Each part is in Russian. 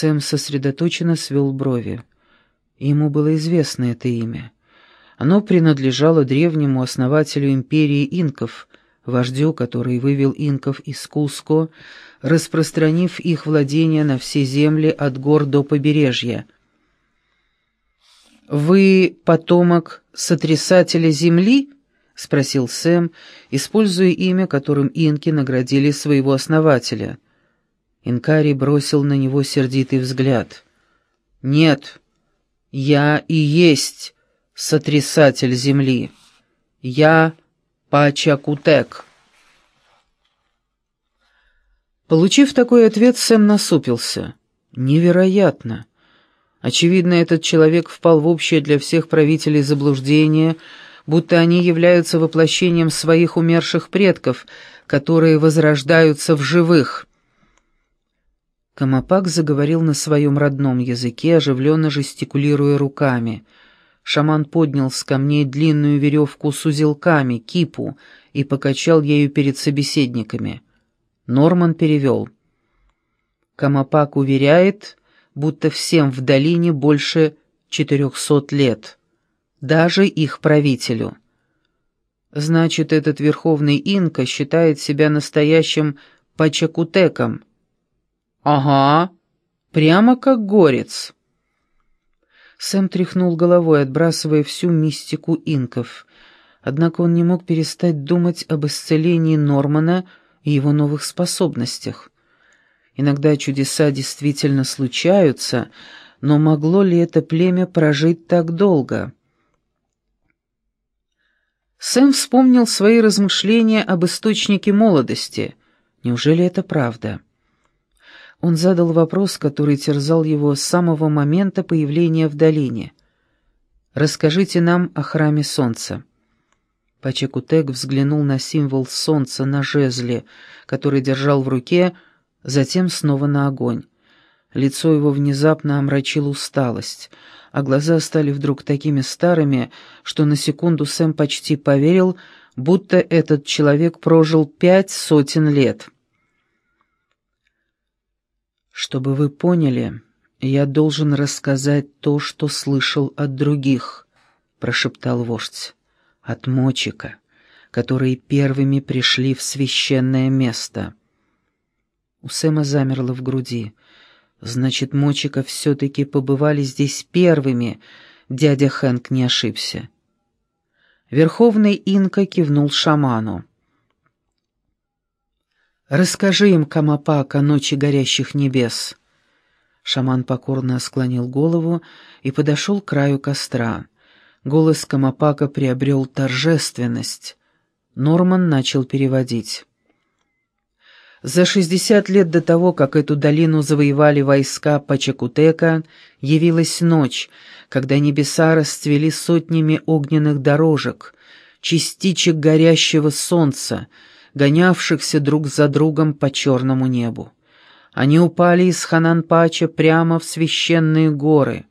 Сэм сосредоточенно свел брови. Ему было известно это имя. Оно принадлежало древнему основателю империи инков, вождю, который вывел инков из Куско, распространив их владения на все земли от гор до побережья. «Вы потомок сотрясателя земли?» — спросил Сэм, используя имя, которым инки наградили своего основателя. Инкари бросил на него сердитый взгляд. «Нет, я и есть сотрясатель земли. Я Пачакутек». Получив такой ответ, Сэм насупился. «Невероятно!» Очевидно, этот человек впал в общее для всех правителей заблуждение, будто они являются воплощением своих умерших предков, которые возрождаются в живых. Камапак заговорил на своем родном языке, оживленно жестикулируя руками. Шаман поднял с камней длинную веревку с узелками, кипу, и покачал ею перед собеседниками. Норман перевел. Камапак уверяет, будто всем в долине больше четырехсот лет, даже их правителю. Значит, этот верховный инка считает себя настоящим пачакутеком. Ага, прямо как горец. Сэм тряхнул головой, отбрасывая всю мистику инков. Однако он не мог перестать думать об исцелении Нормана и его новых способностях. Иногда чудеса действительно случаются, но могло ли это племя прожить так долго? Сэм вспомнил свои размышления об источнике молодости. Неужели это правда? Он задал вопрос, который терзал его с самого момента появления в долине. «Расскажите нам о храме солнца». Пачекутек взглянул на символ солнца на жезле, который держал в руке, затем снова на огонь. Лицо его внезапно омрачила усталость, а глаза стали вдруг такими старыми, что на секунду Сэм почти поверил, будто этот человек прожил пять сотен лет. «Чтобы вы поняли, я должен рассказать то, что слышал от других», — прошептал вождь, — «от мочика, которые первыми пришли в священное место». У Сэма замерло в груди. Значит, Мочика все-таки побывали здесь первыми. Дядя Хэнк не ошибся. Верховный инка кивнул шаману. «Расскажи им, Камапак, о ночи горящих небес». Шаман покорно склонил голову и подошел к краю костра. Голос Камапака приобрел торжественность. Норман начал переводить. За шестьдесят лет до того, как эту долину завоевали войска Пачакутека, явилась ночь, когда небеса расцвели сотнями огненных дорожек, частичек горящего солнца, гонявшихся друг за другом по черному небу. Они упали из Хананпача прямо в священные горы —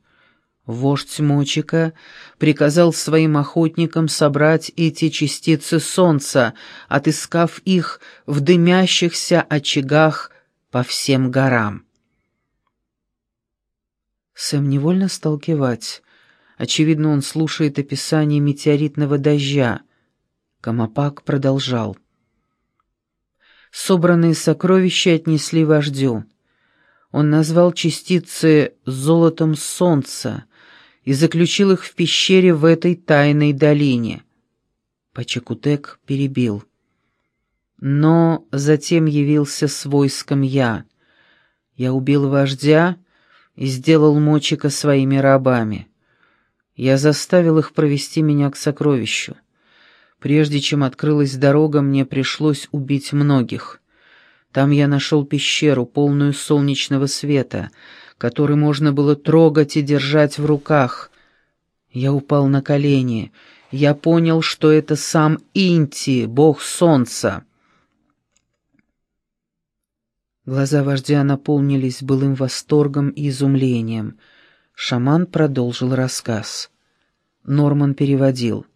Вождь Мочика приказал своим охотникам собрать эти частицы солнца, отыскав их в дымящихся очагах по всем горам. Сэм невольно стал кивать. Очевидно, он слушает описание метеоритного дождя. Камапак продолжал. Собранные сокровища отнесли вождю. Он назвал частицы «золотом солнца», и заключил их в пещере в этой тайной долине. Пачакутек перебил. Но затем явился с войском я. Я убил вождя и сделал Мочика своими рабами. Я заставил их провести меня к сокровищу. Прежде чем открылась дорога, мне пришлось убить многих. Там я нашел пещеру, полную солнечного света, который можно было трогать и держать в руках. Я упал на колени. Я понял, что это сам Инти, бог солнца. Глаза вождя наполнились былым восторгом и изумлением. Шаман продолжил рассказ. Норман переводил.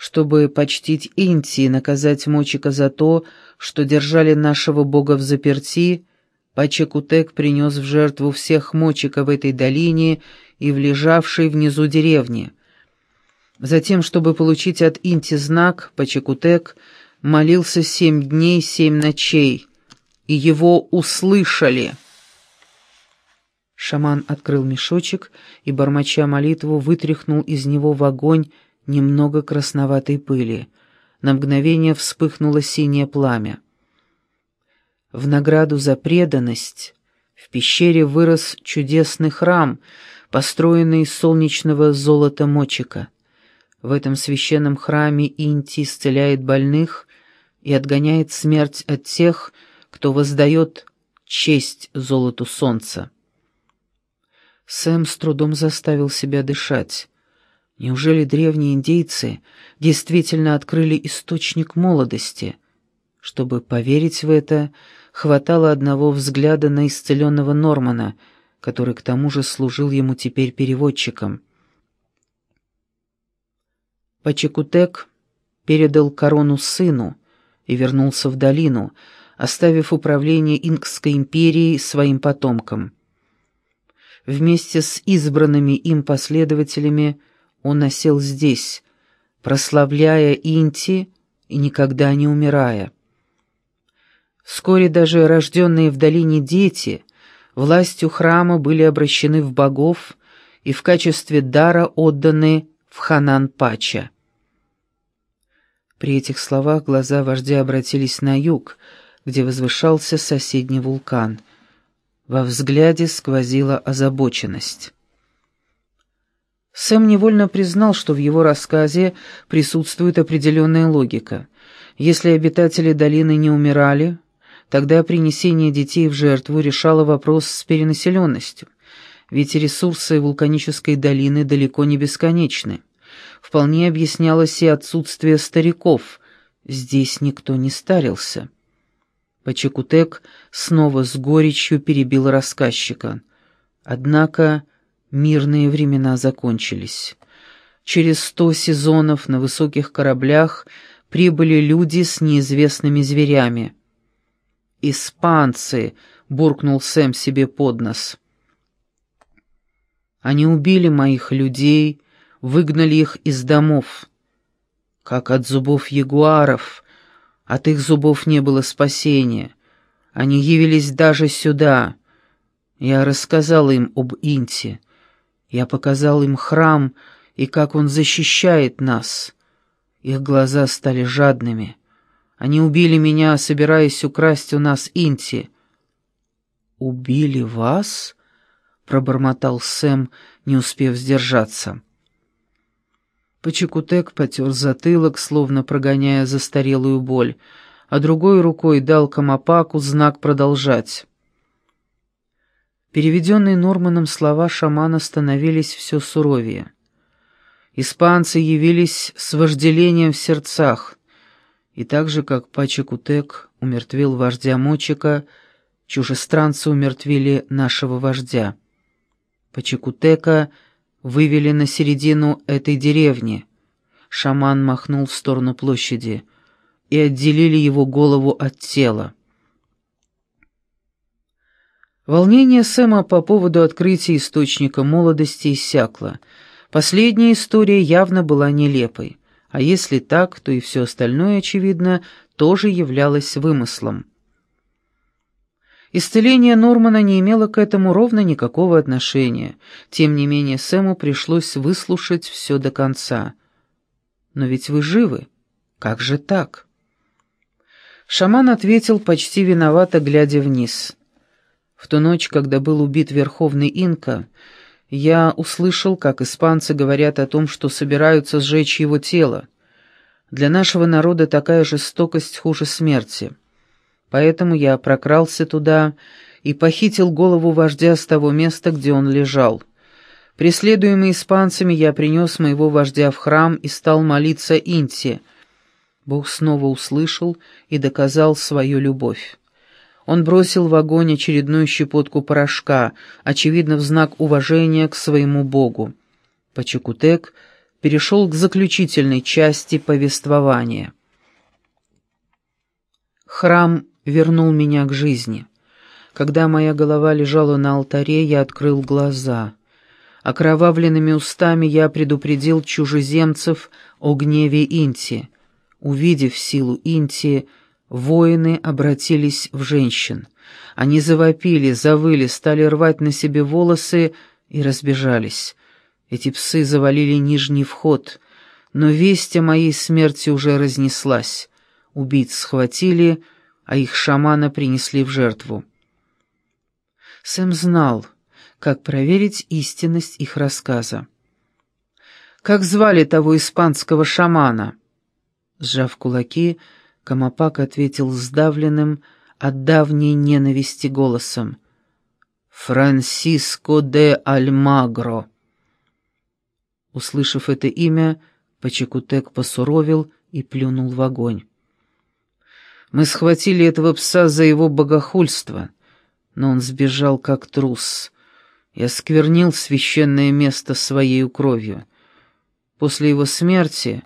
Чтобы почтить Инти и наказать Мочика за то, что держали нашего бога в заперти, Пачекутек принес в жертву всех мочика в этой долине и в лежавшей внизу деревне. Затем, чтобы получить от Инти знак, Пачекутек молился семь дней, семь ночей, и его услышали. Шаман открыл мешочек и, бормоча молитву, вытряхнул из него в огонь немного красноватой пыли. На мгновение вспыхнуло синее пламя. В награду за преданность в пещере вырос чудесный храм, построенный из солнечного золота мочика. В этом священном храме Инти исцеляет больных и отгоняет смерть от тех, кто воздает честь золоту солнца. Сэм с трудом заставил себя дышать. Неужели древние индейцы действительно открыли источник молодости? Чтобы поверить в это, хватало одного взгляда на исцеленного Нормана, который к тому же служил ему теперь переводчиком. Пачекутек передал корону сыну и вернулся в долину, оставив управление Инкской империей своим потомкам. Вместе с избранными им последователями он осел здесь, прославляя Инти и никогда не умирая. Вскоре даже рожденные в долине дети властью храма были обращены в богов и в качестве дара отданы в Ханан-Пача. При этих словах глаза вождя обратились на юг, где возвышался соседний вулкан — во взгляде сквозила озабоченность. Сэм невольно признал, что в его рассказе присутствует определенная логика. Если обитатели долины не умирали, тогда принесение детей в жертву решало вопрос с перенаселенностью, ведь ресурсы вулканической долины далеко не бесконечны. Вполне объяснялось и отсутствие стариков, здесь никто не старился. Пачекутек снова с горечью перебил рассказчика. Однако мирные времена закончились. Через сто сезонов на высоких кораблях прибыли люди с неизвестными зверями. «Испанцы!» — буркнул Сэм себе под нос. «Они убили моих людей, выгнали их из домов. Как от зубов ягуаров!» От их зубов не было спасения. Они явились даже сюда. Я рассказал им об Инте. Я показал им храм и как он защищает нас. Их глаза стали жадными. Они убили меня, собираясь украсть у нас Инти. «Убили вас?» — пробормотал Сэм, не успев сдержаться. Почекутек потер затылок, словно прогоняя застарелую боль, а другой рукой дал Камапаку знак продолжать. Переведенные Норманом слова шамана становились все суровее. Испанцы явились с вожделением в сердцах, и так же, как Пачекутек умертвил вождя Мочика, чужестранцы умертвили нашего вождя. Пачекутека — вывели на середину этой деревни. Шаман махнул в сторону площади и отделили его голову от тела. Волнение Сэма по поводу открытия источника молодости иссякло. Последняя история явно была нелепой, а если так, то и все остальное, очевидно, тоже являлось вымыслом. Исцеление Нормана не имело к этому ровно никакого отношения. Тем не менее, Сэму пришлось выслушать все до конца. «Но ведь вы живы. Как же так?» Шаман ответил почти виновато, глядя вниз. В ту ночь, когда был убит Верховный Инка, я услышал, как испанцы говорят о том, что собираются сжечь его тело. Для нашего народа такая жестокость хуже смерти. Поэтому я прокрался туда и похитил голову вождя с того места, где он лежал. Преследуемый испанцами, я принес моего вождя в храм и стал молиться Инте. Бог снова услышал и доказал свою любовь. Он бросил в огонь очередную щепотку порошка, очевидно, в знак уважения к своему Богу. Пачекутек перешел к заключительной части повествования. Храм вернул меня к жизни. Когда моя голова лежала на алтаре, я открыл глаза. Окровавленными устами я предупредил чужеземцев о гневе Инти. Увидев силу Инти, воины обратились в женщин. Они завопили, завыли, стали рвать на себе волосы и разбежались. Эти псы завалили нижний вход, но весть о моей смерти уже разнеслась. Убийц схватили, а их шамана принесли в жертву. Сэм знал, как проверить истинность их рассказа. «Как звали того испанского шамана?» Сжав кулаки, Камапак ответил сдавленным от давней ненависти голосом. «Франсиско де Альмагро». Услышав это имя, Пачекутек посуровил и плюнул в огонь. «Мы схватили этого пса за его богохульство, но он сбежал как трус» и осквернил священное место своей кровью. После его смерти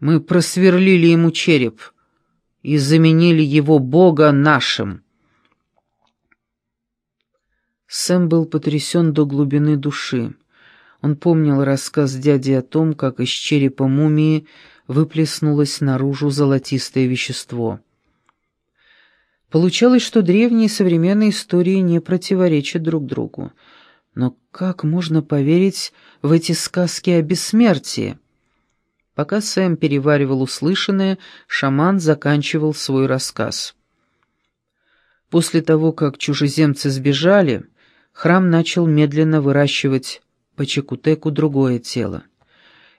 мы просверлили ему череп и заменили его Бога нашим. Сэм был потрясен до глубины души. Он помнил рассказ дяди о том, как из черепа мумии выплеснулось наружу золотистое вещество. Получалось, что древние и современные истории не противоречат друг другу. Но как можно поверить в эти сказки о бессмертии? Пока Сэм переваривал услышанное, шаман заканчивал свой рассказ. После того, как чужеземцы сбежали, храм начал медленно выращивать по Чекутеку другое тело.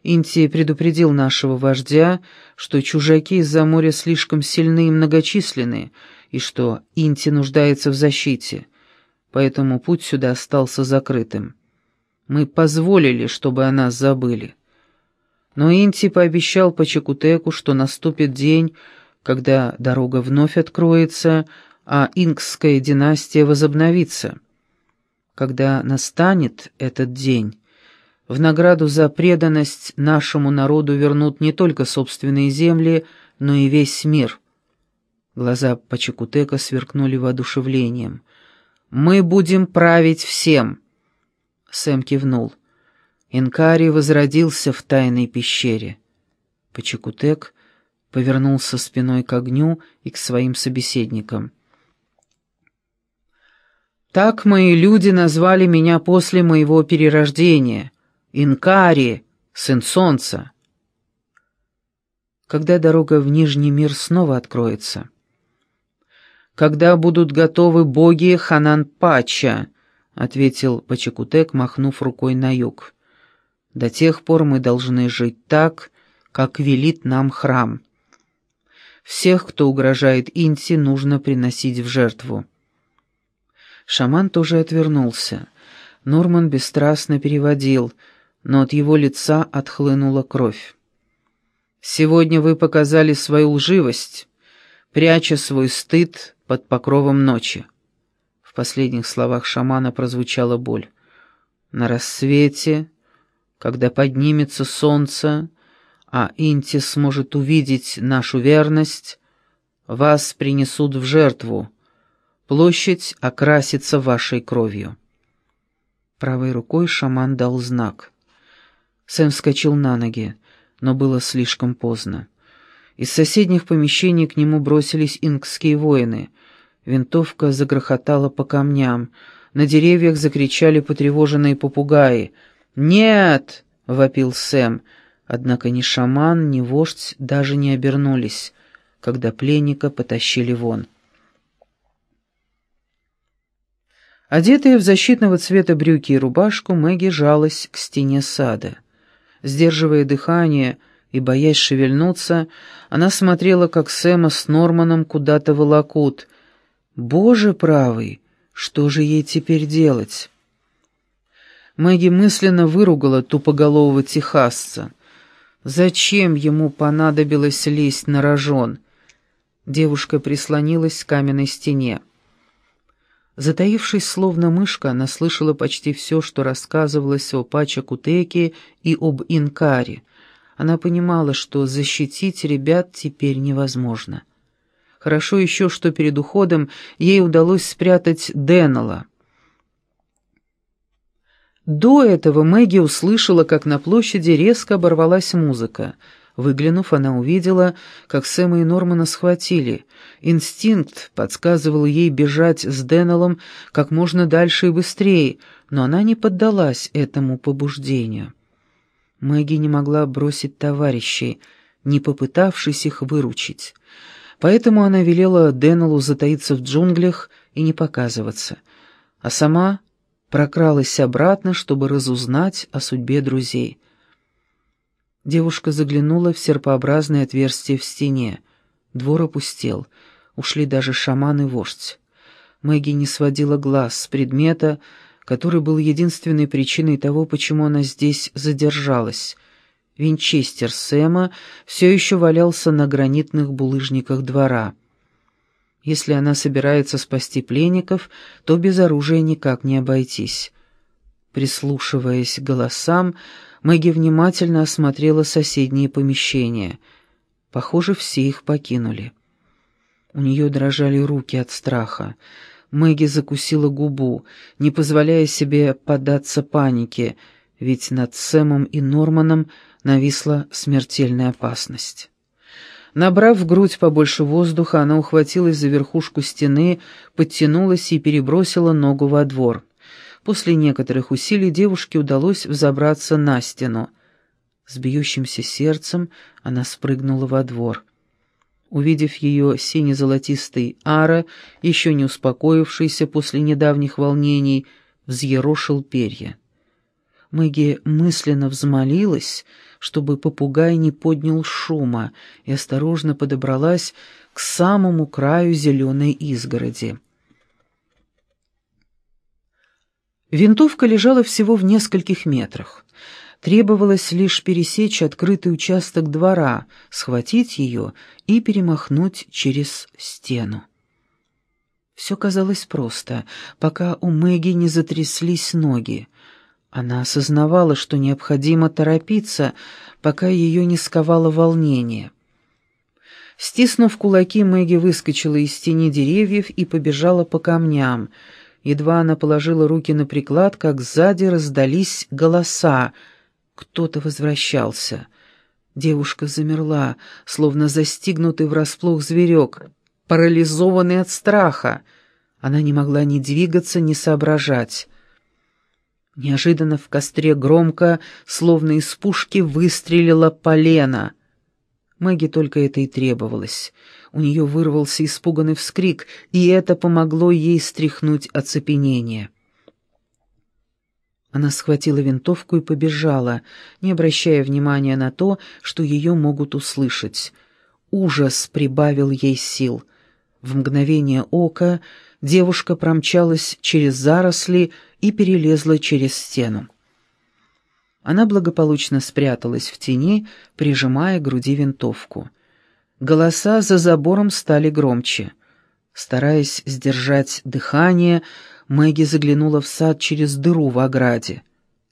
Инти предупредил нашего вождя, что чужаки из-за моря слишком сильны и многочисленны, и что Инти нуждается в защите, поэтому путь сюда остался закрытым. Мы позволили, чтобы о нас забыли. Но Инти пообещал по Чекутеку, что наступит день, когда дорога вновь откроется, а инкская династия возобновится. Когда настанет этот день, в награду за преданность нашему народу вернут не только собственные земли, но и весь мир. Глаза Пачекутека сверкнули воодушевлением. «Мы будем править всем!» Сэм кивнул. Инкари возродился в тайной пещере. Пачекутек повернулся спиной к огню и к своим собеседникам. «Так мои люди назвали меня после моего перерождения», Инкари, сын солнца. Когда дорога в Нижний мир снова откроется? Когда будут готовы боги Ханан-Пача, ответил Пачакутек, махнув рукой на юг. До тех пор мы должны жить так, как велит нам храм. Всех, кто угрожает Инти, нужно приносить в жертву. Шаман тоже отвернулся. Норман бесстрастно переводил — но от его лица отхлынула кровь. «Сегодня вы показали свою лживость, пряча свой стыд под покровом ночи». В последних словах шамана прозвучала боль. «На рассвете, когда поднимется солнце, а Инти сможет увидеть нашу верность, вас принесут в жертву, площадь окрасится вашей кровью». Правой рукой шаман дал знак — Сэм вскочил на ноги, но было слишком поздно. Из соседних помещений к нему бросились инкские воины. Винтовка загрохотала по камням. На деревьях закричали потревоженные попугаи. «Нет!» — вопил Сэм. Однако ни шаман, ни вождь даже не обернулись, когда пленника потащили вон. Одетая в защитного цвета брюки и рубашку, Мэгги жалась к стене сада. Сдерживая дыхание и боясь шевельнуться, она смотрела, как Сэма с Норманом куда-то волокут. «Боже правый, что же ей теперь делать?» Мэгги мысленно выругала тупоголового техасца. Зачем ему понадобилось лезть на рожон? Девушка прислонилась к каменной стене. Затаившись, словно мышка, она слышала почти все, что рассказывалось о Пача-Кутеке и об Инкаре. Она понимала, что защитить ребят теперь невозможно. Хорошо еще, что перед уходом ей удалось спрятать Деннелла. До этого Мэгги услышала, как на площади резко оборвалась музыка. Выглянув, она увидела, как Сэма и Нормана схватили. Инстинкт подсказывал ей бежать с Деннеллом как можно дальше и быстрее, но она не поддалась этому побуждению. Мэгги не могла бросить товарищей, не попытавшись их выручить. Поэтому она велела Деннеллу затаиться в джунглях и не показываться, а сама прокралась обратно, чтобы разузнать о судьбе друзей. Девушка заглянула в серпообразное отверстие в стене. Двор опустел. Ушли даже шаман и вождь. Мэгги не сводила глаз с предмета, который был единственной причиной того, почему она здесь задержалась. Винчестер Сэма все еще валялся на гранитных булыжниках двора. Если она собирается спасти пленников, то без оружия никак не обойтись. Прислушиваясь к голосам, Мэгги внимательно осмотрела соседние помещения. Похоже, все их покинули. У нее дрожали руки от страха. Мэгги закусила губу, не позволяя себе поддаться панике, ведь над Сэмом и Норманом нависла смертельная опасность. Набрав в грудь побольше воздуха, она ухватилась за верхушку стены, подтянулась и перебросила ногу во двор. После некоторых усилий девушке удалось взобраться на стену. С бьющимся сердцем она спрыгнула во двор. Увидев ее сине-золотистый ара, еще не успокоившийся после недавних волнений, взъерошил перья. Мэгги мысленно взмолилась, чтобы попугай не поднял шума, и осторожно подобралась к самому краю зеленой изгороди. Винтовка лежала всего в нескольких метрах. Требовалось лишь пересечь открытый участок двора, схватить ее и перемахнуть через стену. Все казалось просто, пока у Мэгги не затряслись ноги. Она осознавала, что необходимо торопиться, пока ее не сковало волнение. Стиснув кулаки, Мэгги выскочила из тени деревьев и побежала по камням — Едва она положила руки на приклад, как сзади раздались голоса. Кто-то возвращался. Девушка замерла, словно застигнутый врасплох зверек, парализованный от страха. Она не могла ни двигаться, ни соображать. Неожиданно в костре громко, словно из пушки, выстрелила полена. Мэгги только это и требовалось — у нее вырвался испуганный вскрик, и это помогло ей стряхнуть оцепенение. Она схватила винтовку и побежала, не обращая внимания на то, что ее могут услышать. Ужас прибавил ей сил. В мгновение ока девушка промчалась через заросли и перелезла через стену. Она благополучно спряталась в тени, прижимая к груди винтовку. Голоса за забором стали громче. Стараясь сдержать дыхание, Мэгги заглянула в сад через дыру в ограде.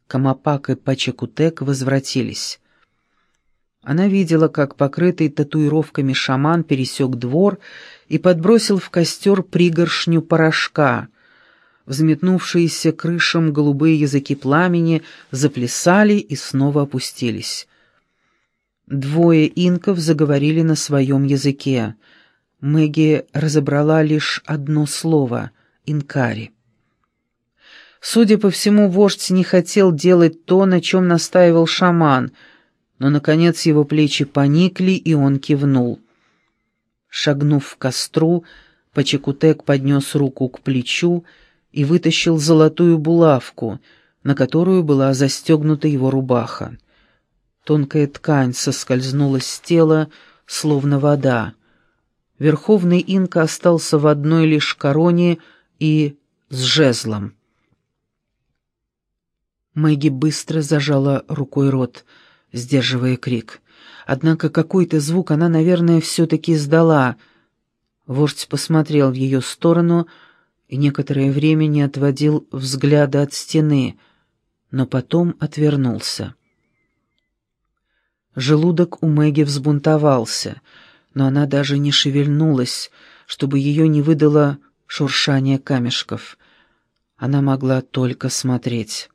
Камапак и Пачакутек возвратились. Она видела, как покрытый татуировками шаман пересек двор и подбросил в костер пригоршню порошка. Взметнувшиеся крышам голубые языки пламени заплясали и снова опустились. Двое инков заговорили на своем языке. Мэгги разобрала лишь одно слово — «инкари». Судя по всему, вождь не хотел делать то, на чем настаивал шаман, но, наконец, его плечи поникли, и он кивнул. Шагнув в костру, Пачекутек поднес руку к плечу и вытащил золотую булавку, на которую была застегнута его рубаха. Тонкая ткань соскользнула с тела, словно вода. Верховный инка остался в одной лишь короне и с жезлом. Мэгги быстро зажала рукой рот, сдерживая крик. Однако какой-то звук она, наверное, все-таки издала. Вождь посмотрел в ее сторону и некоторое время не отводил взгляда от стены, но потом отвернулся. Желудок у Мэгги взбунтовался, но она даже не шевельнулась, чтобы ее не выдало шуршание камешков. Она могла только смотреть.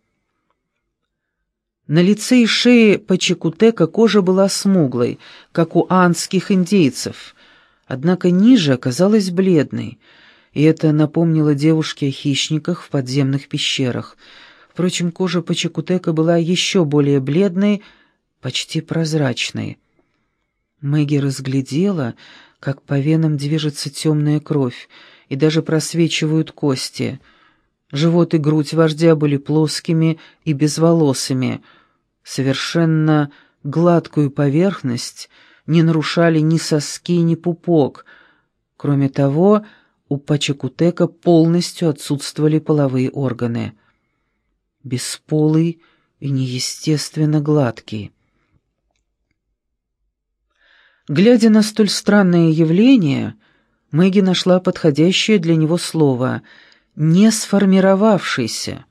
На лице и шее Пачекутека кожа была смуглой, как у анских индейцев, однако ниже оказалась бледной, и это напомнило девушке о хищниках в подземных пещерах. Впрочем, кожа Пачекутека была еще более бледной, почти прозрачной. Мэгги разглядела, как по венам движется темная кровь, и даже просвечивают кости — Живот и грудь вождя были плоскими и безволосыми. Совершенно гладкую поверхность не нарушали ни соски, ни пупок. Кроме того, у Пачакутека полностью отсутствовали половые органы. Бесполый и неестественно гладкий. Глядя на столь странное явление, Мэгги нашла подходящее для него слово — не сформировавшийся.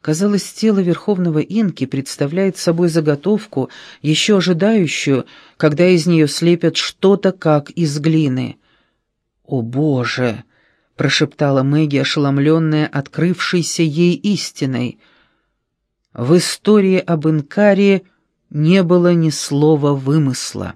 Казалось, тело Верховного Инки представляет собой заготовку, еще ожидающую, когда из нее слепят что-то, как из глины. «О, Боже!» — прошептала Мэгги, ошеломленная открывшейся ей истиной. В истории об Инкаре не было ни слова вымысла.